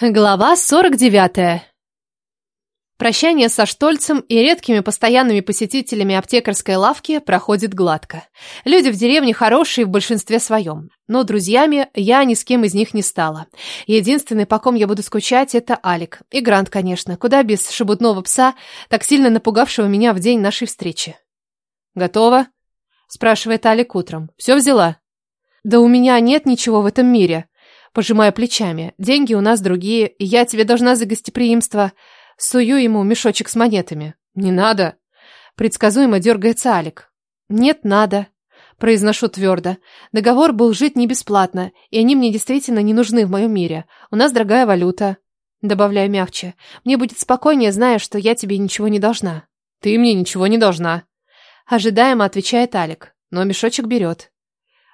Глава 49. Прощание со Штольцем и редкими постоянными посетителями аптекарской лавки проходит гладко. Люди в деревне хорошие в большинстве своем, но друзьями я ни с кем из них не стала. Единственный, по ком я буду скучать, это Алик. И Грант, конечно, куда без шебутного пса, так сильно напугавшего меня в день нашей встречи. «Готово?» – спрашивает Алик утром. «Все взяла?» «Да у меня нет ничего в этом мире», Пожимая плечами. Деньги у нас другие, и я тебе должна за гостеприимство. Сую ему мешочек с монетами. Не надо. Предсказуемо дергается Алик. Нет, надо. Произношу твердо. Договор был жить не бесплатно, и они мне действительно не нужны в моем мире. У нас дорогая валюта. Добавляю мягче. Мне будет спокойнее, зная, что я тебе ничего не должна. Ты мне ничего не должна. Ожидаемо отвечает Алик, но мешочек берет.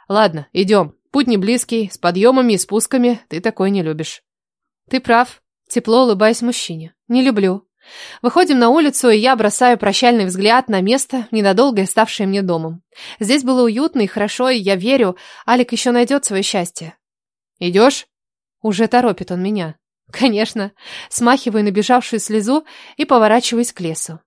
Ладно, идем. Путь не близкий, с подъемами и спусками, ты такой не любишь. Ты прав, тепло улыбаясь мужчине. Не люблю. Выходим на улицу, и я бросаю прощальный взгляд на место, ненадолго ставшее мне домом. Здесь было уютно и хорошо, и я верю, Алик еще найдет свое счастье. Идешь? Уже торопит он меня. Конечно. Смахиваю набежавшую слезу и поворачиваюсь к лесу.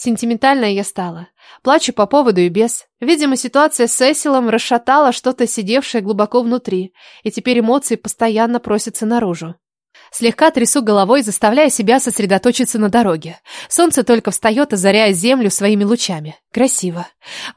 Сентиментальная я стала. Плачу по поводу и без. Видимо, ситуация с Эсилом расшатала что-то, сидевшее глубоко внутри, и теперь эмоции постоянно просятся наружу. Слегка трясу головой, заставляя себя сосредоточиться на дороге. Солнце только встает, озаряя землю своими лучами. Красиво.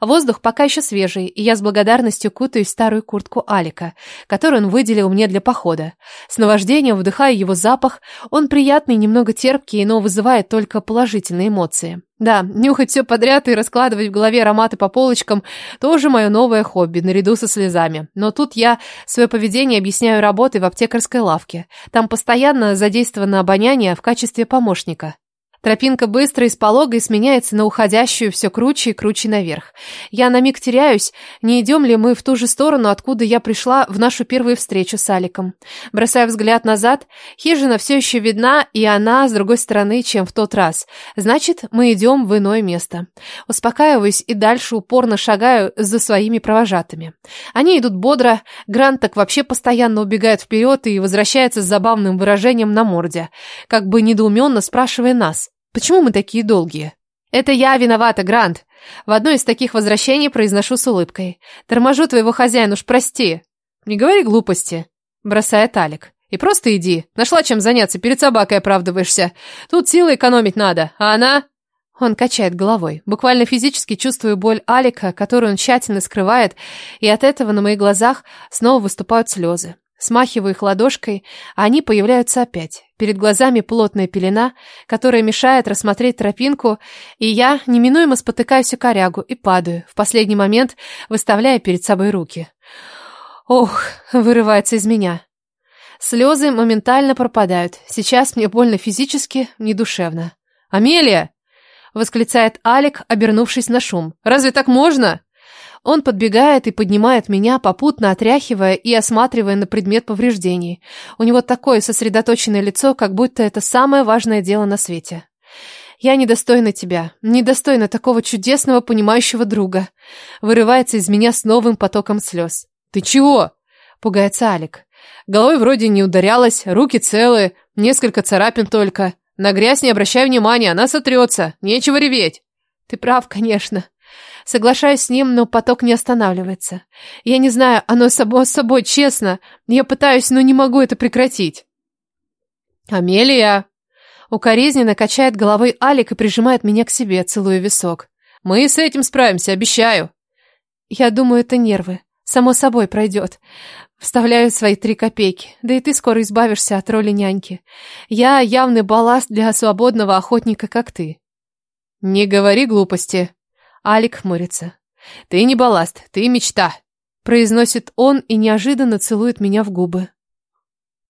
Воздух пока еще свежий, и я с благодарностью кутаюсь в старую куртку Алика, которую он выделил мне для похода. С наваждением вдыхаю его запах. Он приятный, немного терпкий, но вызывает только положительные эмоции. Да, нюхать все подряд и раскладывать в голове ароматы по полочкам – тоже мое новое хобби, наряду со слезами. Но тут я свое поведение объясняю работой в аптекарской лавке. Там постоянно задействовано обоняние в качестве помощника. Тропинка быстро и с пологой сменяется на уходящую все круче и круче наверх. Я на миг теряюсь, не идем ли мы в ту же сторону, откуда я пришла в нашу первую встречу с Аликом. Бросая взгляд назад, хижина все еще видна, и она с другой стороны, чем в тот раз. Значит, мы идем в иное место. Успокаиваюсь и дальше упорно шагаю за своими провожатыми. Они идут бодро, Грант так вообще постоянно убегает вперед и возвращается с забавным выражением на морде, как бы недоуменно спрашивая нас. Почему мы такие долгие? Это я виновата, Грант. В одно из таких возвращений произношу с улыбкой. Торможу твоего хозяина, уж прости. Не говори глупости, бросает Алик. И просто иди. Нашла чем заняться, перед собакой оправдываешься. Тут силы экономить надо, а она... Он качает головой. Буквально физически чувствую боль Алика, которую он тщательно скрывает, и от этого на моих глазах снова выступают слезы. Смахиваю их ладошкой, а они появляются опять. Перед глазами плотная пелена, которая мешает рассмотреть тропинку, и я неминуемо спотыкаюсь о корягу и падаю, в последний момент выставляя перед собой руки. Ох, вырывается из меня. Слезы моментально пропадают. Сейчас мне больно физически, не душевно. «Амелия!» — восклицает Алик, обернувшись на шум. «Разве так можно?» Он подбегает и поднимает меня, попутно отряхивая и осматривая на предмет повреждений. У него такое сосредоточенное лицо, как будто это самое важное дело на свете. «Я недостойна тебя, недостойна такого чудесного, понимающего друга», вырывается из меня с новым потоком слез. «Ты чего?» – пугается Алик. Головой вроде не ударялась, руки целые, несколько царапин только. На грязь не обращай внимания, она сотрется, нечего реветь. Ты прав, конечно. Соглашаюсь с ним, но поток не останавливается. Я не знаю, оно само собой, честно. Я пытаюсь, но не могу это прекратить. «Амелия!» Укоризненно качает головой Алик и прижимает меня к себе, целуя висок. «Мы с этим справимся, обещаю!» Я думаю, это нервы. Само собой пройдет. Вставляю свои три копейки. Да и ты скоро избавишься от роли няньки. Я явный балласт для свободного охотника, как ты. Не говори глупости. Алик хмурится. «Ты не балласт, ты мечта», произносит он и неожиданно целует меня в губы.